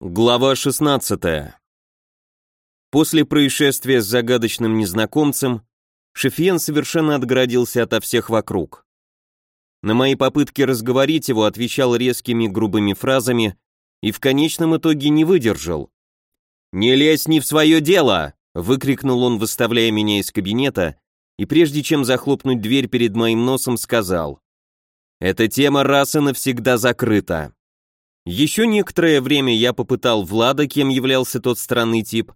Глава 16. После происшествия с загадочным незнакомцем Шефьен совершенно отгородился ото всех вокруг. На мои попытки разговорить его отвечал резкими грубыми фразами и в конечном итоге не выдержал. «Не лезь не в свое дело!» — выкрикнул он, выставляя меня из кабинета, и прежде чем захлопнуть дверь перед моим носом, сказал. «Эта тема раз и навсегда закрыта. Еще некоторое время я попытал Влада, кем являлся тот странный тип,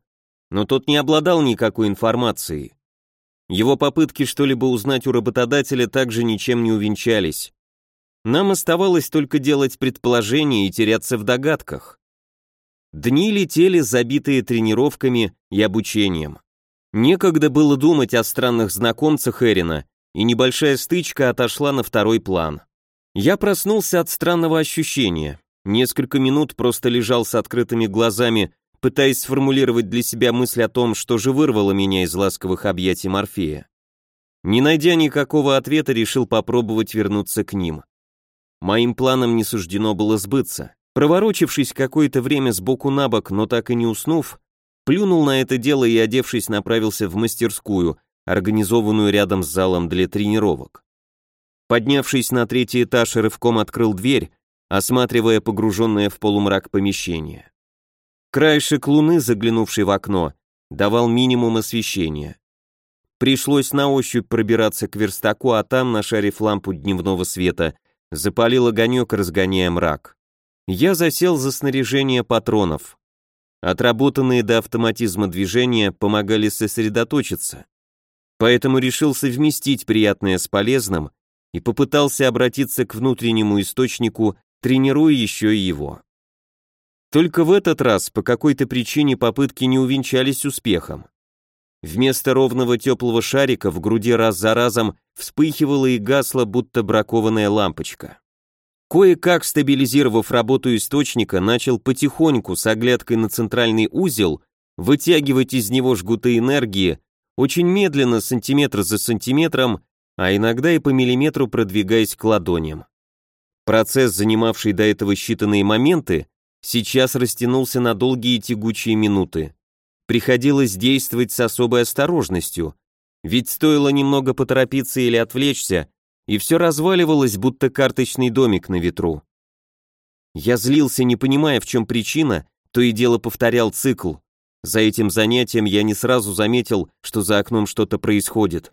но тот не обладал никакой информацией. Его попытки что-либо узнать у работодателя также ничем не увенчались. Нам оставалось только делать предположения и теряться в догадках. Дни летели, забитые тренировками и обучением. Некогда было думать о странных знакомцах Эрина, и небольшая стычка отошла на второй план. Я проснулся от странного ощущения. Несколько минут просто лежал с открытыми глазами, пытаясь сформулировать для себя мысль о том, что же вырвало меня из ласковых объятий Морфея. Не найдя никакого ответа, решил попробовать вернуться к ним. Моим планам не суждено было сбыться. Проворочившись какое-то время сбоку на бок, но так и не уснув, плюнул на это дело и, одевшись, направился в мастерскую, организованную рядом с залом для тренировок. Поднявшись на третий этаж, рывком открыл дверь осматривая погруженное в полумрак помещение. Краешек луны, заглянувший в окно, давал минимум освещения. Пришлось на ощупь пробираться к верстаку, а там, нашарив лампу дневного света, запалил огонек, разгоняя мрак. Я засел за снаряжение патронов. Отработанные до автоматизма движения помогали сосредоточиться. Поэтому решил совместить приятное с полезным и попытался обратиться к внутреннему источнику тренируя еще и его. Только в этот раз по какой-то причине попытки не увенчались успехом. Вместо ровного теплого шарика в груди раз за разом вспыхивала и гасла, будто бракованная лампочка. Кое-как стабилизировав работу источника, начал потихоньку с оглядкой на центральный узел вытягивать из него жгуты энергии, очень медленно, сантиметр за сантиметром, а иногда и по миллиметру продвигаясь к ладоням. Процесс, занимавший до этого считанные моменты, сейчас растянулся на долгие тягучие минуты. Приходилось действовать с особой осторожностью, ведь стоило немного поторопиться или отвлечься, и все разваливалось, будто карточный домик на ветру. Я злился, не понимая, в чем причина, то и дело повторял цикл. За этим занятием я не сразу заметил, что за окном что-то происходит.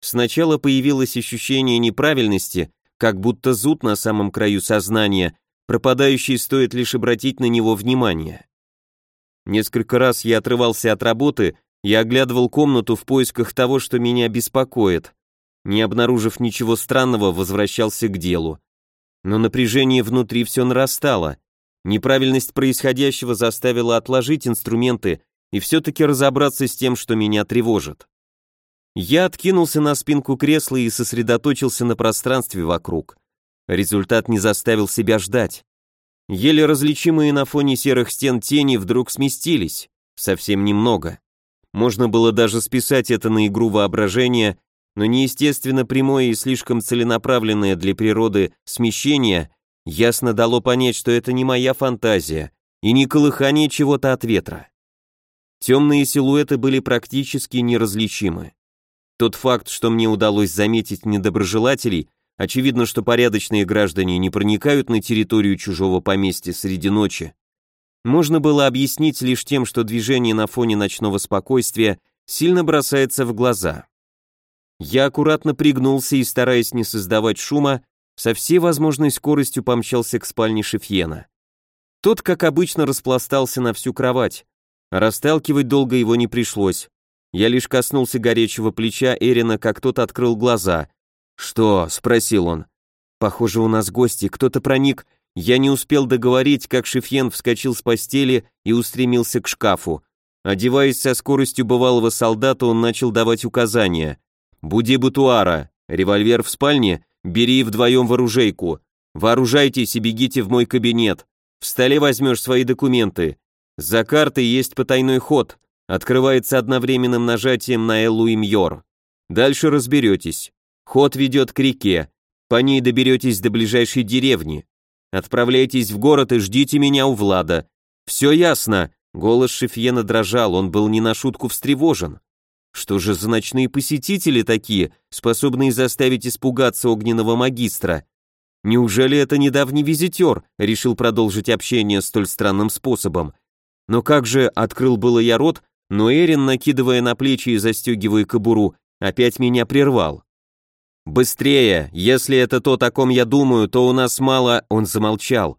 Сначала появилось ощущение неправильности, как будто зуд на самом краю сознания, пропадающий стоит лишь обратить на него внимание. Несколько раз я отрывался от работы и оглядывал комнату в поисках того, что меня беспокоит. Не обнаружив ничего странного, возвращался к делу. Но напряжение внутри все нарастало. Неправильность происходящего заставила отложить инструменты и все-таки разобраться с тем, что меня тревожит. Я откинулся на спинку кресла и сосредоточился на пространстве вокруг. Результат не заставил себя ждать. Еле различимые на фоне серых стен тени вдруг сместились, совсем немного. Можно было даже списать это на игру воображения, но неестественно прямое и слишком целенаправленное для природы смещение ясно дало понять, что это не моя фантазия и не колыхание чего-то от ветра. Темные силуэты были практически неразличимы. Тот факт, что мне удалось заметить недоброжелателей, очевидно, что порядочные граждане не проникают на территорию чужого поместья среди ночи, можно было объяснить лишь тем, что движение на фоне ночного спокойствия сильно бросается в глаза. Я аккуратно пригнулся и, стараясь не создавать шума, со всей возможной скоростью помчался к спальне Шефьена. Тот, как обычно, распластался на всю кровать. Расталкивать долго его не пришлось. Я лишь коснулся горячего плеча Эрина, как тот открыл глаза. «Что?» — спросил он. «Похоже, у нас гости, кто-то проник». Я не успел договорить, как Шефьен вскочил с постели и устремился к шкафу. Одеваясь со скоростью бывалого солдата, он начал давать указания. «Буди Бутуара, револьвер в спальне, бери вдвоем в оружейку. Вооружайтесь и бегите в мой кабинет. В столе возьмешь свои документы. За картой есть потайной ход. Открывается одновременным нажатием на Эллу и Мьор. Дальше разберетесь. Ход ведет к реке. По ней доберетесь до ближайшей деревни. Отправляйтесь в город и ждите меня у Влада. «Все ясно!» Голос Шефьена дрожал, он был не на шутку встревожен. Что же за ночные посетители такие, способные заставить испугаться огненного магистра? Неужели это недавний визитер решил продолжить общение столь странным способом? Но как же, открыл было я рот, но Эрин, накидывая на плечи и застегивая кобуру, опять меня прервал. «Быстрее! Если это то, о ком я думаю, то у нас мало...» Он замолчал.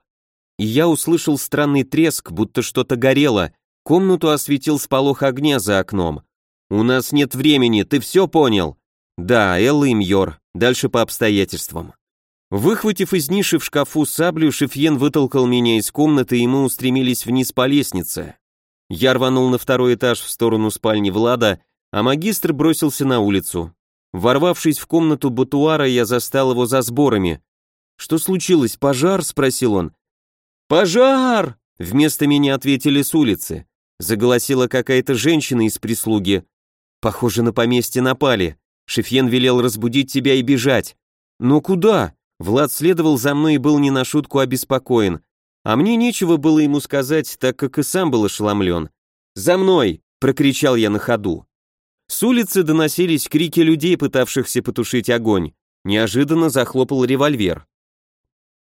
И я услышал странный треск, будто что-то горело. Комнату осветил сполох огня за окном. «У нас нет времени, ты все понял?» «Да, Элла и Мьор. Дальше по обстоятельствам». Выхватив из ниши в шкафу саблю, Шефьен вытолкал меня из комнаты, и мы устремились вниз по лестнице. Я рванул на второй этаж в сторону спальни Влада, а магистр бросился на улицу. Ворвавшись в комнату Батуара, я застал его за сборами. «Что случилось, пожар?» — спросил он. «Пожар!» — вместо меня ответили с улицы. Заголосила какая-то женщина из прислуги. Похоже, на поместье напали. Шефьен велел разбудить тебя и бежать. Но куда? Влад следовал за мной и был не на шутку обеспокоен. А мне нечего было ему сказать, так как и сам был ошеломлен. «За мной!» — прокричал я на ходу. С улицы доносились крики людей, пытавшихся потушить огонь. Неожиданно захлопал револьвер.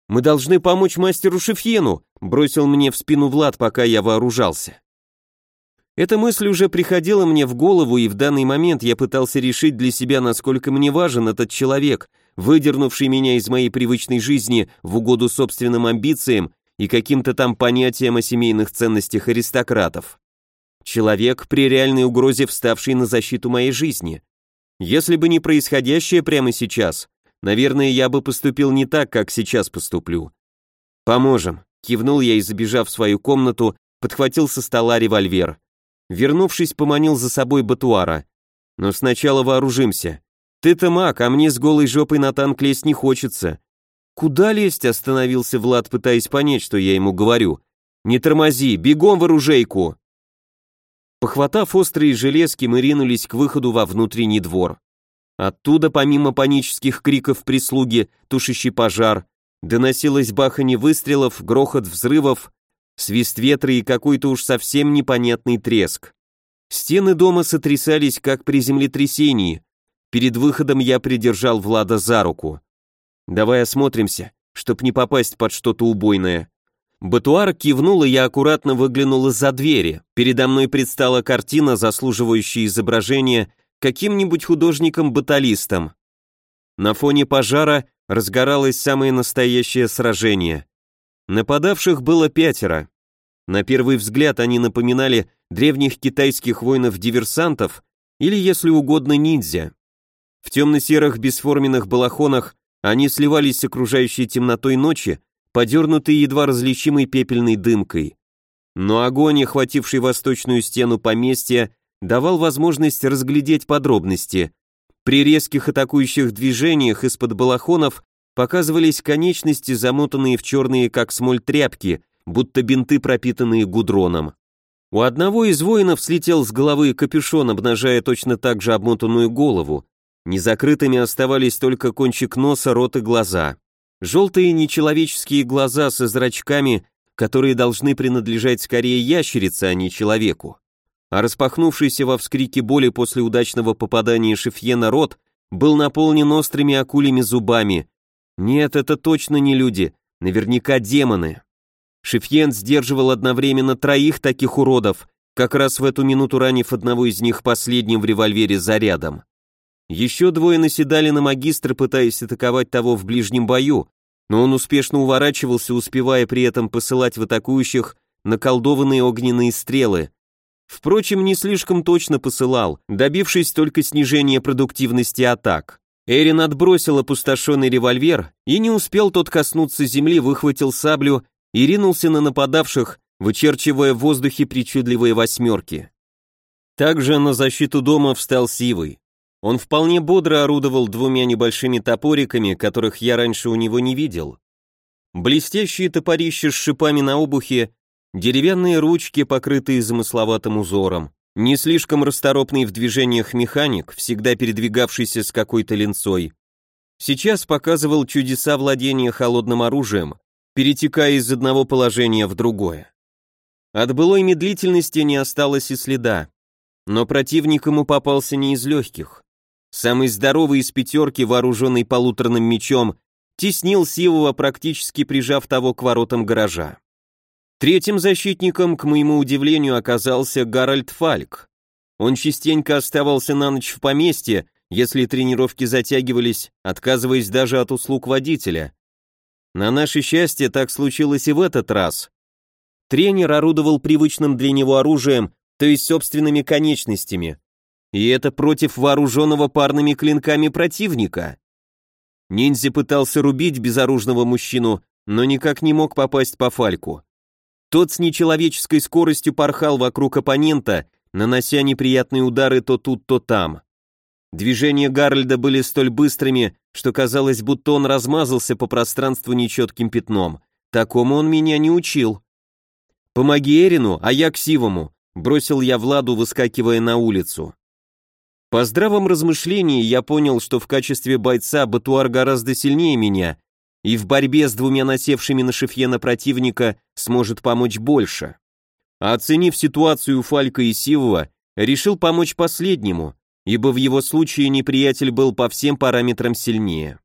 «Мы должны помочь мастеру Шефьену», — бросил мне в спину Влад, пока я вооружался. Эта мысль уже приходила мне в голову, и в данный момент я пытался решить для себя, насколько мне важен этот человек, выдернувший меня из моей привычной жизни в угоду собственным амбициям и каким-то там понятиям о семейных ценностях аристократов. Человек при реальной угрозе, вставший на защиту моей жизни. Если бы не происходящее прямо сейчас, наверное, я бы поступил не так, как сейчас поступлю. Поможем, кивнул я и, забежав в свою комнату, подхватил со стола револьвер. Вернувшись, поманил за собой Батуара. Но сначала вооружимся. Ты-то маг, а мне с голой жопой на танк лезть не хочется. Куда лезть? Остановился Влад, пытаясь понять, что я ему говорю. Не тормози, бегом в оружейку. Похватав острые железки, мы ринулись к выходу во внутренний двор. Оттуда, помимо панических криков прислуги, тушащий пожар, доносилось баханье выстрелов, грохот взрывов, свист ветра и какой-то уж совсем непонятный треск. Стены дома сотрясались, как при землетрясении. Перед выходом я придержал Влада за руку. «Давай осмотримся, чтоб не попасть под что-то убойное». Батуар кивнул, и я аккуратно выглянул из-за двери. Передо мной предстала картина, заслуживающая изображения каким-нибудь художником-баталистом. На фоне пожара разгоралось самое настоящее сражение. Нападавших было пятеро. На первый взгляд они напоминали древних китайских воинов-диверсантов или, если угодно, ниндзя. В темно-серых бесформенных балахонах они сливались с окружающей темнотой ночи, подернутый едва различимой пепельной дымкой. Но огонь, охвативший восточную стену поместья, давал возможность разглядеть подробности. При резких атакующих движениях из-под балахонов показывались конечности, замотанные в черные, как смоль, тряпки, будто бинты, пропитанные гудроном. У одного из воинов слетел с головы капюшон, обнажая точно так же обмотанную голову. Незакрытыми оставались только кончик носа, рот и глаза. Желтые нечеловеческие глаза со зрачками, которые должны принадлежать скорее ящерице, а не человеку. А распахнувшийся во вскрике боли после удачного попадания Шефьена рот был наполнен острыми акулями зубами. Нет, это точно не люди, наверняка демоны. Шефьен сдерживал одновременно троих таких уродов, как раз в эту минуту ранив одного из них последним в револьвере зарядом. Еще двое наседали на магистра, пытаясь атаковать того в ближнем бою, но он успешно уворачивался, успевая при этом посылать в атакующих наколдованные огненные стрелы. Впрочем, не слишком точно посылал, добившись только снижения продуктивности атак. Эрин отбросил опустошенный револьвер, и не успел тот коснуться земли, выхватил саблю и ринулся на нападавших, вычерчивая в воздухе причудливые восьмерки. Также на защиту дома встал Сивый. Он вполне бодро орудовал двумя небольшими топориками, которых я раньше у него не видел. Блестящие топорища с шипами на обухе, деревянные ручки, покрытые замысловатым узором, не слишком расторопный в движениях механик, всегда передвигавшийся с какой-то линцой. Сейчас показывал чудеса владения холодным оружием, перетекая из одного положения в другое. От былой медлительности не осталось и следа. Но противник ему попался не из легких. Самый здоровый из пятерки, вооруженный полуторным мечом, теснил Сивова, практически прижав того к воротам гаража. Третьим защитником, к моему удивлению, оказался Гарольд Фальк. Он частенько оставался на ночь в поместье, если тренировки затягивались, отказываясь даже от услуг водителя. На наше счастье так случилось и в этот раз. Тренер орудовал привычным для него оружием, то есть собственными конечностями. И это против вооруженного парными клинками противника. Ниндзя пытался рубить безоружного мужчину, но никак не мог попасть по фальку. Тот с нечеловеческой скоростью порхал вокруг оппонента, нанося неприятные удары то тут, то там. Движения Гарольда были столь быстрыми, что казалось, будто он размазался по пространству нечетким пятном. Такому он меня не учил. «Помоги Эрину, а я к Сивому», — бросил я Владу, выскакивая на улицу. По здравом размышлении я понял, что в качестве бойца Батуар гораздо сильнее меня, и в борьбе с двумя насевшими на Шефьена противника сможет помочь больше. Оценив ситуацию Фалька и Сивова, решил помочь последнему, ибо в его случае неприятель был по всем параметрам сильнее.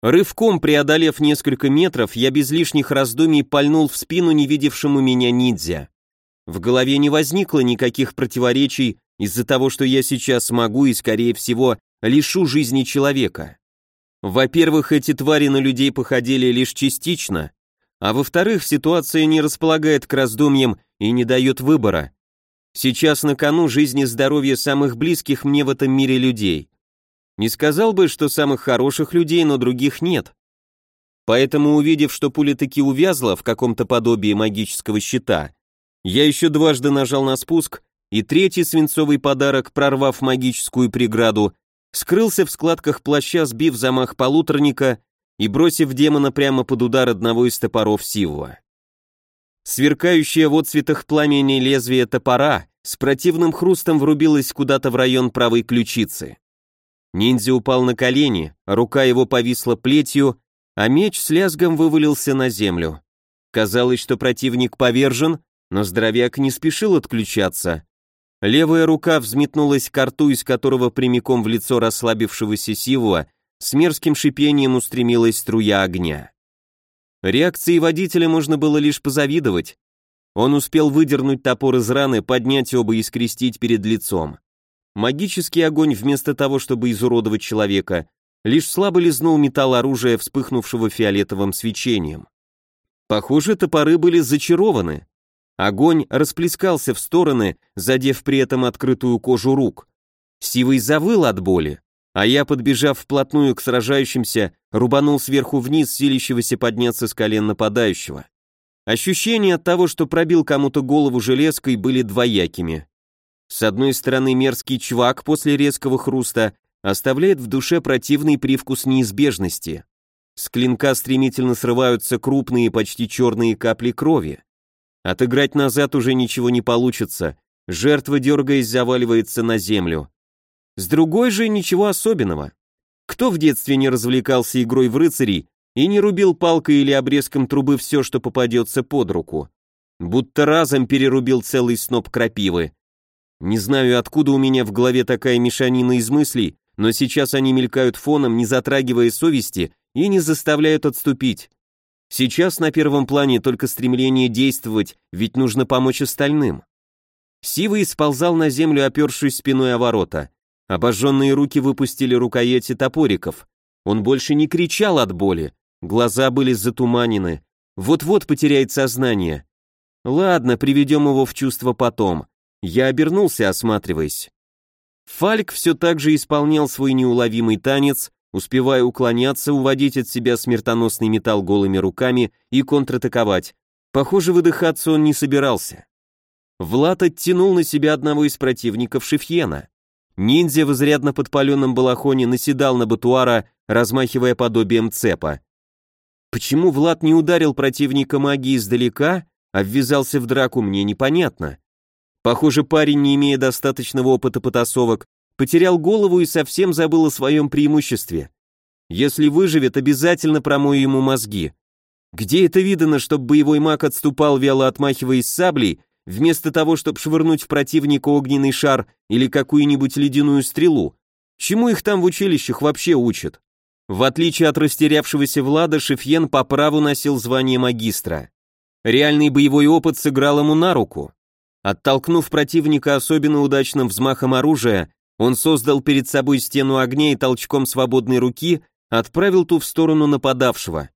Рывком преодолев несколько метров, я без лишних раздумий пальнул в спину невидевшему меня ниндзя. В голове не возникло никаких противоречий из-за того, что я сейчас могу и, скорее всего, лишу жизни человека. Во-первых, эти твари на людей походили лишь частично, а во-вторых, ситуация не располагает к раздумьям и не дает выбора. Сейчас на кону жизнь и здоровье самых близких мне в этом мире людей. Не сказал бы, что самых хороших людей, но других нет. Поэтому, увидев, что пуля таки увязла в каком-то подобии магического щита, я еще дважды нажал на спуск, и третий свинцовый подарок, прорвав магическую преграду, скрылся в складках плаща, сбив замах полуторника и бросив демона прямо под удар одного из топоров Сивова. Сверкающее в отцветах пламени лезвие топора с противным хрустом врубилось куда-то в район правой ключицы. Ниндзя упал на колени, рука его повисла плетью, а меч с лязгом вывалился на землю. Казалось, что противник повержен, но здоровяк не спешил отключаться. Левая рука взметнулась к рту, из которого прямиком в лицо расслабившегося Сивова с мерзким шипением устремилась струя огня. Реакции водителя можно было лишь позавидовать. Он успел выдернуть топор из раны, поднять оба и скрестить перед лицом. Магический огонь, вместо того, чтобы изуродовать человека, лишь слабо лизнул металл оружия, вспыхнувшего фиолетовым свечением. Похоже, топоры были зачарованы. Огонь расплескался в стороны, задев при этом открытую кожу рук. Сивый завыл от боли а я, подбежав вплотную к сражающимся, рубанул сверху вниз силящегося подняться с колен нападающего. Ощущения от того, что пробил кому-то голову железкой, были двоякими. С одной стороны, мерзкий чвак после резкого хруста оставляет в душе противный привкус неизбежности. С клинка стремительно срываются крупные, почти черные капли крови. Отыграть назад уже ничего не получится, жертва, дергаясь, заваливается на землю. С другой же ничего особенного. Кто в детстве не развлекался игрой в рыцарей и не рубил палкой или обрезком трубы все, что попадется под руку? Будто разом перерубил целый сноп крапивы. Не знаю, откуда у меня в голове такая мешанина из мыслей, но сейчас они мелькают фоном, не затрагивая совести и не заставляют отступить. Сейчас на первом плане только стремление действовать, ведь нужно помочь остальным. Сивый сползал на землю, опершись спиной о ворота. Обожженные руки выпустили рукояти топориков. Он больше не кричал от боли, глаза были затуманены. Вот-вот потеряет сознание. Ладно, приведем его в чувство потом. Я обернулся, осматриваясь. Фальк все так же исполнял свой неуловимый танец, успевая уклоняться, уводить от себя смертоносный металл голыми руками и контратаковать. Похоже, выдыхаться он не собирался. Влад оттянул на себя одного из противников Шефьена. Ниндзя в изрядно подпаленном балахоне наседал на Батуара, размахивая подобием цепа. Почему Влад не ударил противника магии издалека, а ввязался в драку, мне непонятно. Похоже, парень, не имея достаточного опыта потасовок, потерял голову и совсем забыл о своем преимуществе. Если выживет, обязательно промою ему мозги. Где это видано, чтобы боевой маг отступал, вяло отмахиваясь саблей, вместо того, чтобы швырнуть в противника огненный шар или какую-нибудь ледяную стрелу. Чему их там в училищах вообще учат? В отличие от растерявшегося Влада, Шефьен по праву носил звание магистра. Реальный боевой опыт сыграл ему на руку. Оттолкнув противника особенно удачным взмахом оружия, он создал перед собой стену огня и толчком свободной руки отправил ту в сторону нападавшего.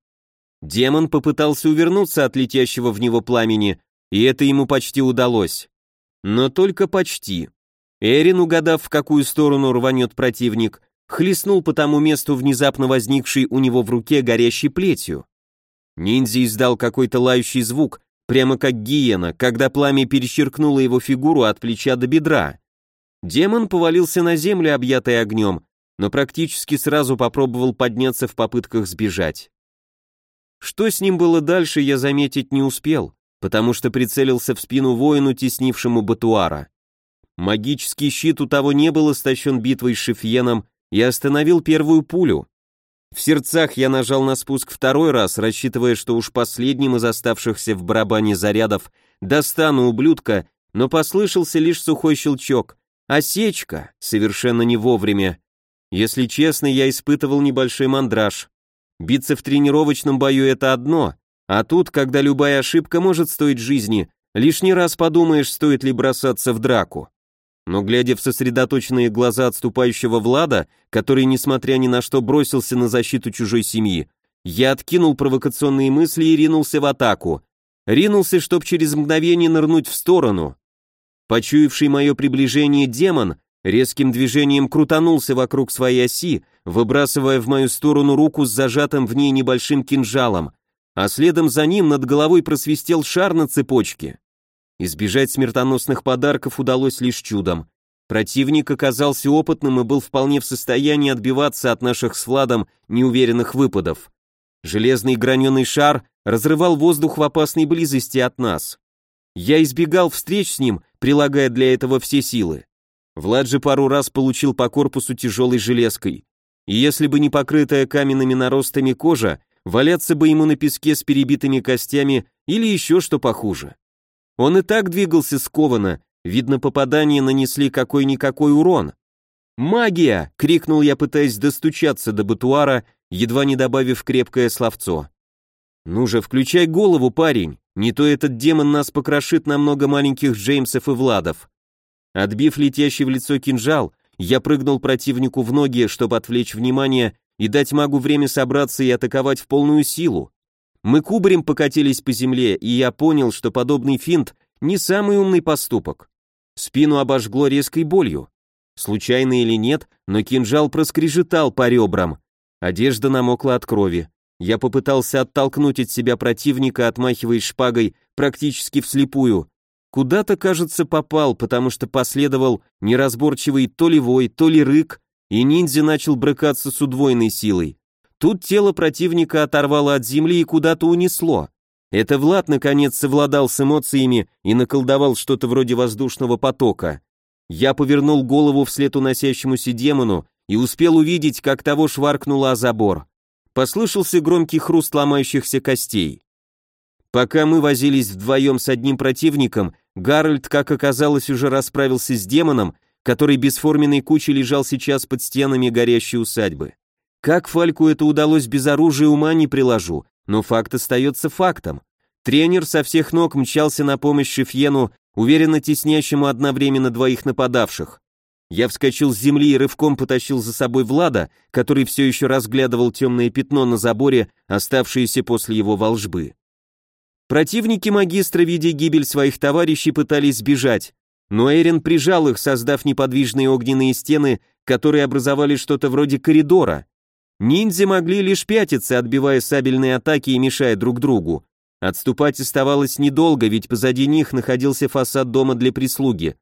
Демон попытался увернуться от летящего в него пламени, и это ему почти удалось. Но только почти. Эрин, угадав, в какую сторону рванет противник, хлестнул по тому месту внезапно возникшей у него в руке горящей плетью. Ниндзя издал какой-то лающий звук, прямо как гиена, когда пламя перечеркнуло его фигуру от плеча до бедра. Демон повалился на землю, объятый огнем, но практически сразу попробовал подняться в попытках сбежать. Что с ним было дальше, я заметить не успел, потому что прицелился в спину воину, теснившему Батуара. Магический щит у того не был истощен битвой с Шефьеном и остановил первую пулю. В сердцах я нажал на спуск второй раз, рассчитывая, что уж последним из оставшихся в барабане зарядов достану ублюдка, но послышался лишь сухой щелчок. Осечка, совершенно не вовремя. Если честно, я испытывал небольшой мандраж. Биться в тренировочном бою это одно, а тут, когда любая ошибка может стоить жизни, лишний раз подумаешь, стоит ли бросаться в драку. Но глядя в сосредоточенные глаза отступающего Влада, который, несмотря ни на что, бросился на защиту чужой семьи, я откинул провокационные мысли и ринулся в атаку. Ринулся, чтоб через мгновение нырнуть в сторону. Почуявший мое приближение демон резким движением крутанулся вокруг своей оси, выбрасывая в мою сторону руку с зажатым в ней небольшим кинжалом, а следом за ним над головой просвистел шар на цепочке. Избежать смертоносных подарков удалось лишь чудом. Противник оказался опытным и был вполне в состоянии отбиваться от наших с Владом неуверенных выпадов. Железный граненый шар разрывал воздух в опасной близости от нас. Я избегал встреч с ним, прилагая для этого все силы. Влад же пару раз получил по корпусу тяжелой железкой. И если бы не покрытая каменными наростами кожа, валяться бы ему на песке с перебитыми костями или еще что похуже. Он и так двигался скованно, видно, попадания нанесли какой-никакой урон. «Магия!» — крикнул я, пытаясь достучаться до батуара, едва не добавив крепкое словцо. «Ну же, включай голову, парень!» Не то этот демон нас покрошит на много маленьких Джеймсов и Владов. Отбив летящий в лицо кинжал, я прыгнул противнику в ноги, чтобы отвлечь внимание и дать магу время собраться и атаковать в полную силу. Мы кубарем покатились по земле, и я понял, что подобный финт не самый умный поступок. Спину обожгло резкой болью. Случайно или нет, но кинжал проскрежетал по ребрам. Одежда намокла от крови. Я попытался оттолкнуть от себя противника, отмахиваясь шпагой практически вслепую. Куда-то, кажется, попал, потому что последовал неразборчивый то ли вой, то ли рык, и ниндзя начал брыкаться с удвоенной силой. Тут тело противника оторвало от земли и куда-то унесло. Это Влад наконец совладал с эмоциями и наколдовал что-то вроде воздушного потока. Я повернул голову вслед уносящемуся демону и успел увидеть, как того шваркнуло о забор. Послышался громкий хруст ломающихся костей. Пока мы возились вдвоем с одним противником, Гарольд, как оказалось, уже расправился с демоном, который бесформенной кучей лежал сейчас под стенами горящей усадьбы. Как Фальку это удалось без оружия, ума не приложу, но факт остается фактом. Тренер со всех ног мчался на помощь Шефьену, уверенно теснящему одновременно двоих нападавших. Я вскочил с земли и рывком потащил за собой Влада, который все еще разглядывал темное пятно на заборе, оставшееся после его волжбы. Противники магистра, видя гибель своих товарищей, пытались сбежать, но Эрин прижал их, создав неподвижные огненные стены, которые образовали что-то вроде коридора. Ниндзя могли лишь пятиться, отбивая сабельные атаки и мешая друг другу. Отступать оставалось недолго, ведь позади них находился фасад дома для прислуги.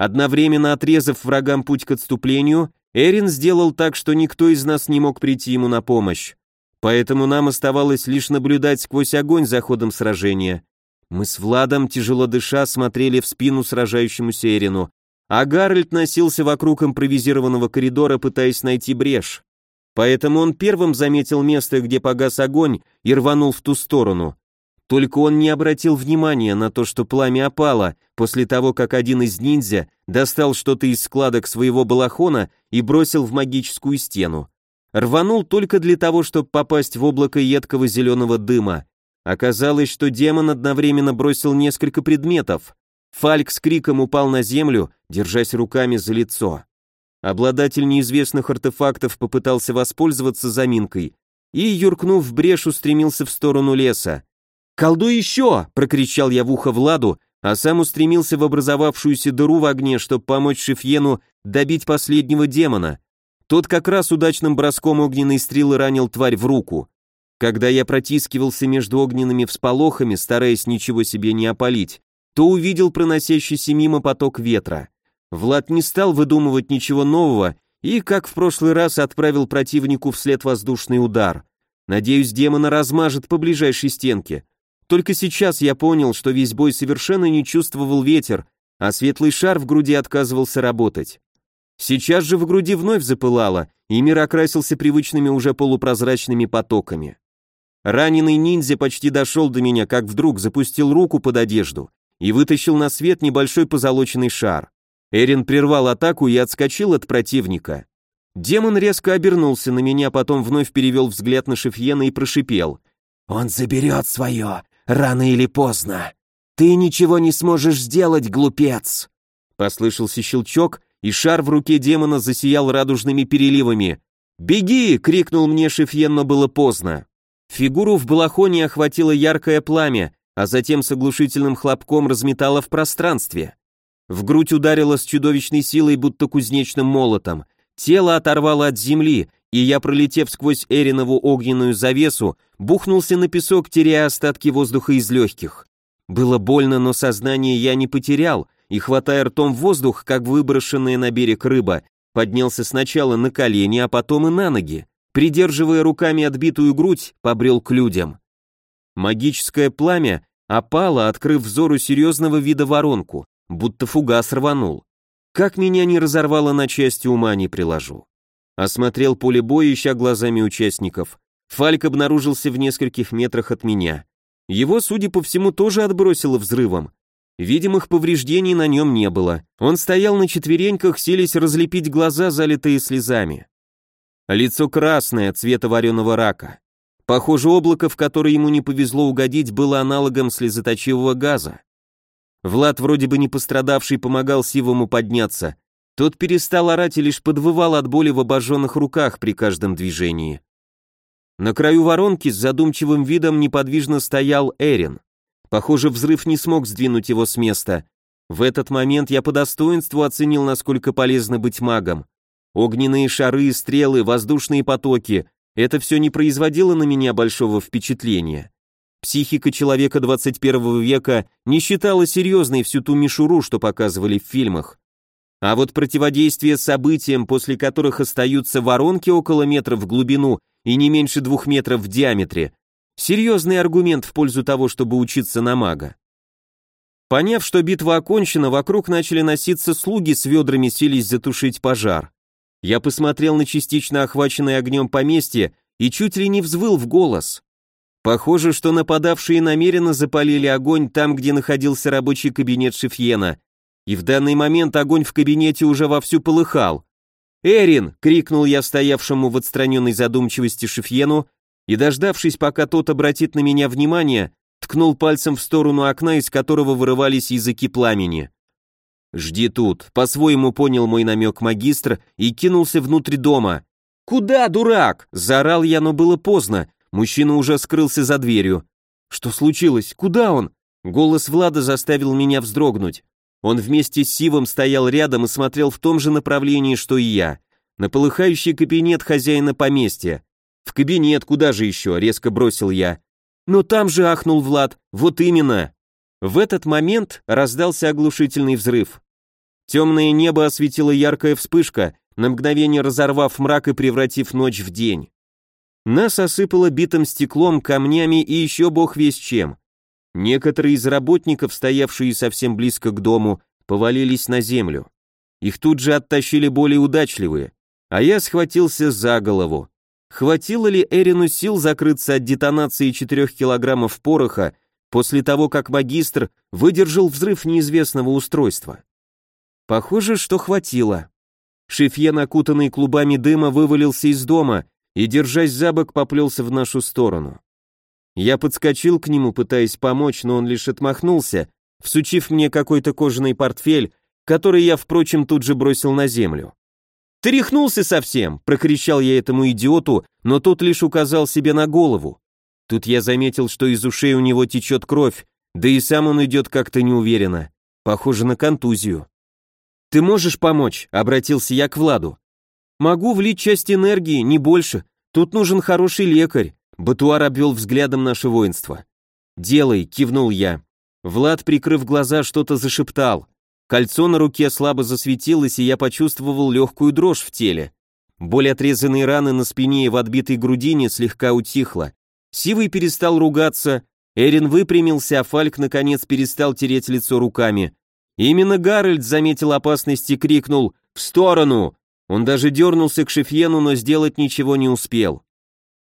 Одновременно отрезав врагам путь к отступлению, Эрин сделал так, что никто из нас не мог прийти ему на помощь. Поэтому нам оставалось лишь наблюдать сквозь огонь за ходом сражения. Мы с Владом, тяжело дыша, смотрели в спину сражающемуся Эрину, а Гарольд носился вокруг импровизированного коридора, пытаясь найти брешь. Поэтому он первым заметил место, где погас огонь, и рванул в ту сторону. Только он не обратил внимания на то, что пламя опало после того, как один из ниндзя достал что-то из складок своего балахона и бросил в магическую стену. Рванул только для того, чтобы попасть в облако едкого зеленого дыма. Оказалось, что демон одновременно бросил несколько предметов. Фальк с криком упал на землю, держась руками за лицо. Обладатель неизвестных артефактов попытался воспользоваться заминкой и, юркнув в брешь, устремился в сторону леса. «Колдуй еще!» — прокричал я в ухо Владу, а сам устремился в образовавшуюся дыру в огне, чтобы помочь Шефьену добить последнего демона. Тот как раз удачным броском огненной стрелы ранил тварь в руку. Когда я протискивался между огненными всполохами, стараясь ничего себе не опалить, то увидел проносящийся мимо поток ветра. Влад не стал выдумывать ничего нового и, как в прошлый раз, отправил противнику вслед воздушный удар. Надеюсь, демона размажет по ближайшей стенке. Только сейчас я понял, что весь бой совершенно не чувствовал ветер, а светлый шар в груди отказывался работать. Сейчас же в груди вновь запылало, и мир окрасился привычными уже полупрозрачными потоками. Раненый ниндзя почти дошел до меня, как вдруг запустил руку под одежду и вытащил на свет небольшой позолоченный шар. Эрин прервал атаку и отскочил от противника. Демон резко обернулся на меня, потом вновь перевел взгляд на Шефьена и прошипел. «Он заберет свое, Рано или поздно. Ты ничего не сможешь сделать, глупец. Послышался щелчок, и шар в руке демона засиял радужными переливами. «Беги!» — крикнул мне Шефьен, но было поздно. Фигуру в балахоне охватило яркое пламя, а затем с оглушительным хлопком разметало в пространстве. В грудь ударило с чудовищной силой, будто кузнечным молотом. Тело оторвало от земли, и я, пролетев сквозь Эринову огненную завесу, бухнулся на песок, теряя остатки воздуха из легких. Было больно, но сознание я не потерял, и, хватая ртом воздух, как выброшенная на берег рыба, поднялся сначала на колени, а потом и на ноги. Придерживая руками отбитую грудь, побрел к людям. Магическое пламя опало, открыв взору серьезного вида воронку, будто фугас рванул. Как меня не разорвало на части, ума не приложу. Осмотрел поле боя, ища глазами участников. Фальк обнаружился в нескольких метрах от меня. Его, судя по всему, тоже отбросило взрывом. Видимых повреждений на нем не было. Он стоял на четвереньках, селись разлепить глаза, залитые слезами. Лицо красное, цвета вареного рака. Похоже, облако, в которое ему не повезло угодить, было аналогом слезоточивого газа. Влад, вроде бы не пострадавший, помогал Сивому подняться, тот перестал орать и лишь подвывал от боли в обожженных руках при каждом движении. На краю воронки с задумчивым видом неподвижно стоял Эрин. Похоже, взрыв не смог сдвинуть его с места. В этот момент я по достоинству оценил, насколько полезно быть магом. Огненные шары, стрелы, воздушные потоки — это все не производило на меня большого впечатления. Психика человека 21 века не считала серьезной всю ту мишуру, что показывали в фильмах. А вот противодействие событиям, после которых остаются воронки около метра в глубину и не меньше двух метров в диаметре, серьезный аргумент в пользу того, чтобы учиться на мага. Поняв, что битва окончена, вокруг начали носиться слуги с ведрами, селись затушить пожар. Я посмотрел на частично охваченное огнем поместье и чуть ли не взвыл в голос. Похоже, что нападавшие намеренно запалили огонь там, где находился рабочий кабинет Шефьена, и в данный момент огонь в кабинете уже вовсю полыхал. «Эрин!» — крикнул я стоявшему в отстраненной задумчивости Шефьену, и, дождавшись, пока тот обратит на меня внимание, ткнул пальцем в сторону окна, из которого вырывались языки пламени. «Жди тут», — по-своему понял мой намек магистр и кинулся внутрь дома. «Куда, дурак?» — заорал я, но было поздно, мужчина уже скрылся за дверью. «Что случилось? Куда он?» Голос Влада заставил меня вздрогнуть. Он вместе с Сивом стоял рядом и смотрел в том же направлении, что и я, на полыхающий кабинет хозяина поместья. «В кабинет, куда же еще?» — резко бросил я. «Но там же ахнул Влад, вот именно!» В этот момент раздался оглушительный взрыв. Темное небо осветила яркая вспышка, на мгновение разорвав мрак и превратив ночь в день. Нас осыпало битым стеклом, камнями и еще бог весь чем. Некоторые из работников, стоявшие совсем близко к дому, повалились на землю. Их тут же оттащили более удачливые, а я схватился за голову. Хватило ли Эрину сил закрыться от детонации четырех килограммов пороха, после того, как магистр выдержал взрыв неизвестного устройства. Похоже, что хватило. Шефьен, окутанный клубами дыма, вывалился из дома и, держась за бок, поплелся в нашу сторону. Я подскочил к нему, пытаясь помочь, но он лишь отмахнулся, всучив мне какой-то кожаный портфель, который я, впрочем, тут же бросил на землю. «Ты рехнулся совсем!» — прокричал я этому идиоту, но тот лишь указал себе на голову. Тут я заметил, что из ушей у него течет кровь, да и сам он идет как-то неуверенно. Похоже на контузию. «Ты можешь помочь?» — обратился я к Владу. «Могу влить часть энергии, не больше. Тут нужен хороший лекарь», — Батуар обвел взглядом наше воинство. «Делай», — кивнул я. Влад, прикрыв глаза, что-то зашептал. Кольцо на руке слабо засветилось, и я почувствовал легкую дрожь в теле. Боль отрезанной раны на спине и в отбитой грудине слегка утихла. Сивый перестал ругаться, Эрин выпрямился, а Фальк наконец перестал тереть лицо руками. Именно Гарольд заметил опасность и крикнул «В сторону!». Он даже дернулся к Шефьену, но сделать ничего не успел.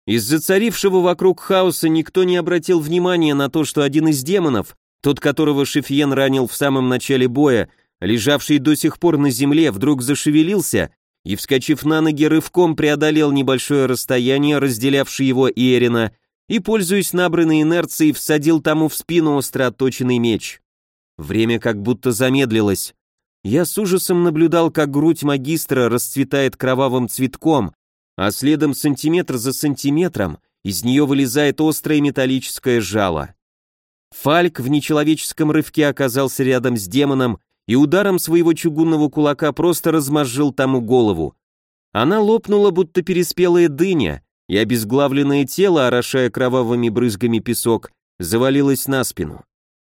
Из-за царившего вокруг хаоса никто не обратил внимания на то, что один из демонов, тот, которого Шефьен ранил в самом начале боя, лежавший до сих пор на земле, вдруг зашевелился и, вскочив на ноги, рывком преодолел небольшое расстояние, разделявшее его и Эрина, и, пользуясь набранной инерцией, всадил тому в спину остро отточенный меч. Время как будто замедлилось. Я с ужасом наблюдал, как грудь магистра расцветает кровавым цветком, а следом сантиметр за сантиметром из нее вылезает острое металлическое жало. Фальк в нечеловеческом рывке оказался рядом с демоном и ударом своего чугунного кулака просто размозжил тому голову. Она лопнула, будто переспелая дыня, и обезглавленное тело, орошая кровавыми брызгами песок, завалилось на спину.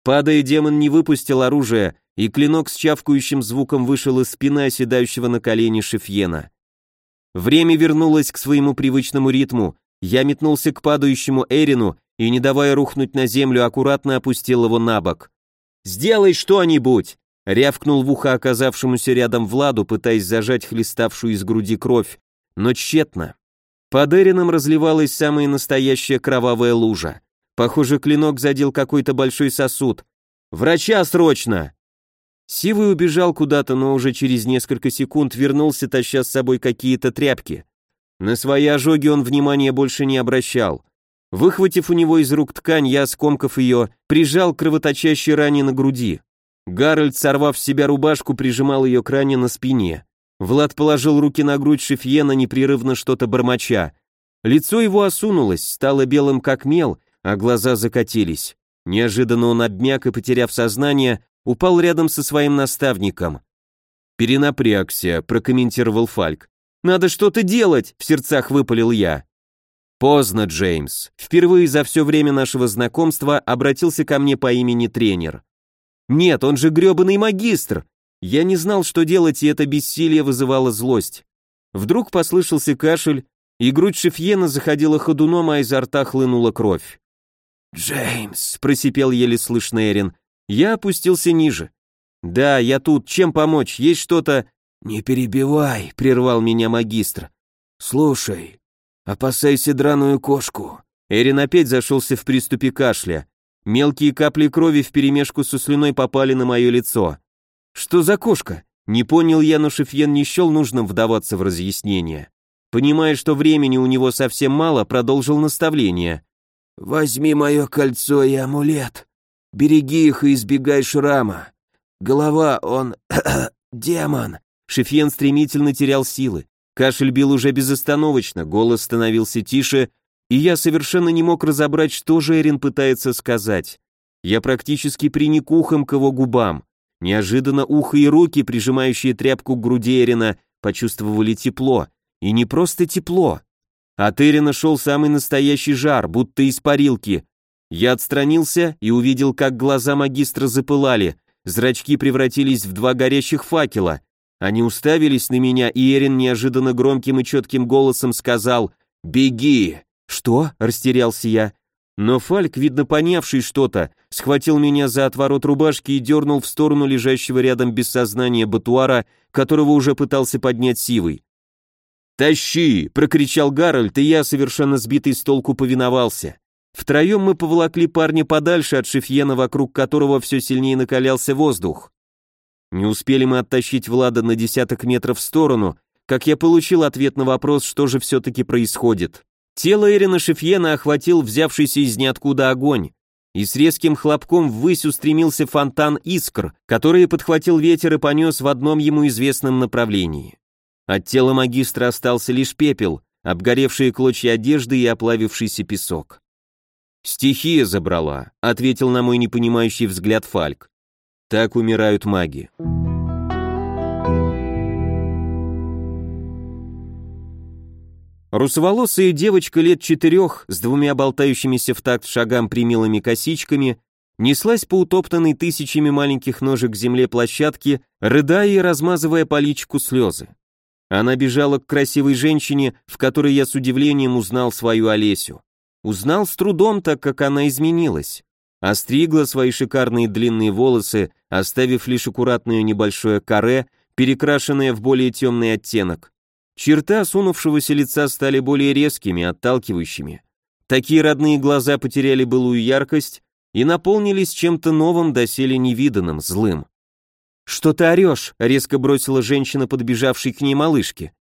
Падая, демон не выпустил оружие, и клинок с чавкающим звуком вышел из спины оседающего на колени Шефьена. Время вернулось к своему привычному ритму, я метнулся к падающему Эрину и, не давая рухнуть на землю, аккуратно опустил его на бок. «Сделай что-нибудь!» — рявкнул в ухо оказавшемуся рядом Владу, пытаясь зажать хлеставшую из груди кровь, но тщетно. Под Эрином разливалась самая настоящая кровавая лужа. Похоже, клинок задел какой-то большой сосуд. «Врача срочно!» Сивый убежал куда-то, но уже через несколько секунд вернулся, таща с собой какие-то тряпки. На свои ожоги он внимания больше не обращал. Выхватив у него из рук ткань, я, скомкав ее, прижал кровоточащей ране на груди. Гарольд, сорвав с себя рубашку, прижимал ее к ране на спине. Влад положил руки на грудь Шефьена, непрерывно что-то бормоча. Лицо его осунулось, стало белым как мел, а глаза закатились. Неожиданно он обмяк и, потеряв сознание, упал рядом со своим наставником. «Перенапрягся», — прокомментировал Фальк. «Надо что-то делать!» — в сердцах выпалил я. Поздно, Джеймс. Впервые за все время нашего знакомства обратился ко мне по имени тренер. «Нет, он же грёбаный магистр!» Я не знал, что делать, и это бессилие вызывало злость. Вдруг послышался кашель, и грудь Шефьена заходила ходуном, а изо рта хлынула кровь. «Джеймс», — просипел еле слышно Эрин. Я опустился ниже. «Да, я тут, чем помочь, есть что-то...» «Не перебивай», — прервал меня магистр. «Слушай, опасайся драную кошку». Эрин опять зашелся в приступе кашля. Мелкие капли крови вперемешку со слюной попали на мое лицо. Что за кошка? Не понял я, но Шефьен не счел нужным вдаваться в разъяснение. Понимая, что времени у него совсем мало, продолжил наставление. «Возьми мое кольцо и амулет. Береги их и избегай шрама. Голова, он... демон». Шефьен стремительно терял силы. Кашель бил уже безостановочно, голос становился тише, и я совершенно не мог разобрать, что же Эрин пытается сказать. Я практически приник ухом к его губам. Неожиданно ухо и руки, прижимающие тряпку к груди Эрина, почувствовали тепло. И не просто тепло. От Эрина шел самый настоящий жар, будто из парилки. Я отстранился и увидел, как глаза магистра запылали, зрачки превратились в два горящих факела. Они уставились на меня, и Эрин неожиданно громким и четким голосом сказал «Беги!» «Что?» – растерялся я. Но Фальк, видно понявший что-то, схватил меня за отворот рубашки и дернул в сторону лежащего рядом без сознания батуара, которого уже пытался поднять сивый. «Тащи!» — прокричал Гарольд, и я, совершенно сбитый с толку, повиновался. Втроем мы поволокли парня подальше от Шефьена, вокруг которого все сильнее накалялся воздух. Не успели мы оттащить Влада на десяток метров в сторону, как я получил ответ на вопрос, что же все-таки происходит. Тело Эрина Шефьена охватил взявшийся из ниоткуда огонь, и с резким хлопком ввысь устремился фонтан искр, который подхватил ветер и понес в одном ему известном направлении. От тела магистра остался лишь пепел, обгоревшие клочья одежды и оплавившийся песок. «Стихия забрала», — ответил на мой непонимающий взгляд Фальк. «Так умирают маги». Русоволосая девочка лет четырех с двумя болтающимися в такт шагам примилыми косичками неслась по утоптанной тысячами маленьких ножек земле площадке, рыдая и размазывая по личку слезы. Она бежала к красивой женщине, в которой я с удивлением узнал свою Олесю. Узнал с трудом, так как она изменилась. Остригла свои шикарные длинные волосы, оставив лишь аккуратное небольшое каре, перекрашенное в более темный оттенок. Черты сунувшегося лица стали более резкими, отталкивающими. Такие родные глаза потеряли былую яркость и наполнились чем-то новым, доселе невиданным, злым. «Что ты орешь?» — резко бросила женщина, подбежавшей к ней малышке.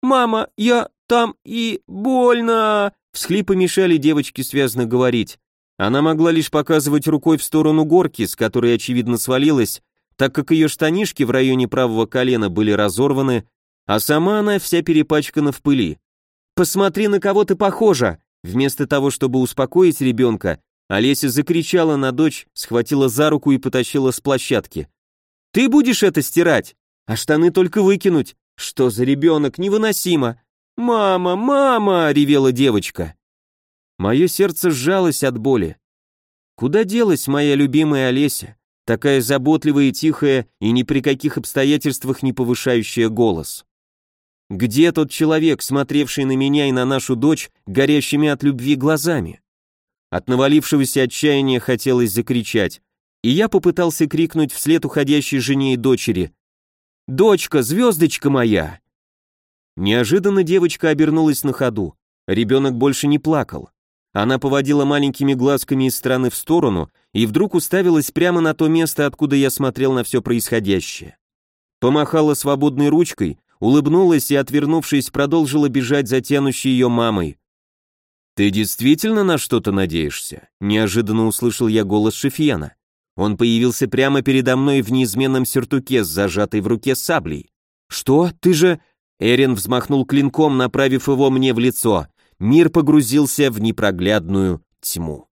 «Мама, я там и больно!» Всхлипы мешали девочке связно говорить. Она могла лишь показывать рукой в сторону горки, с которой, очевидно, свалилась, так как ее штанишки в районе правого колена были разорваны, а сама она вся перепачкана в пыли. «Посмотри, на кого ты похожа!» Вместо того, чтобы успокоить ребенка, Олеся закричала на дочь, схватила за руку и потащила с площадки. «Ты будешь это стирать? А штаны только выкинуть? Что за ребенок, невыносимо!» «Мама, мама!» — ревела девочка. Мое сердце сжалось от боли. Куда делась моя любимая Олеся, такая заботливая и тихая и ни при каких обстоятельствах не повышающая голос? Где тот человек, смотревший на меня и на нашу дочь горящими от любви глазами? От навалившегося отчаяния хотелось закричать, и я попытался крикнуть вслед уходящей жене и дочери. «Дочка, звездочка моя!» Неожиданно девочка обернулась на ходу. Ребенок больше не плакал. Она поводила маленькими глазками из стороны в сторону и вдруг уставилась прямо на то место, откуда я смотрел на все происходящее. Помахала свободной ручкой, улыбнулась и, отвернувшись, продолжила бежать за тянущей ее мамой. «Ты действительно на что-то надеешься?» Неожиданно услышал я голос Шефьена. Он появился прямо передо мной в неизменном сюртуке с зажатой в руке саблей. «Что? Ты же...» Эрин взмахнул клинком, направив его мне в лицо. Мир погрузился в непроглядную тьму.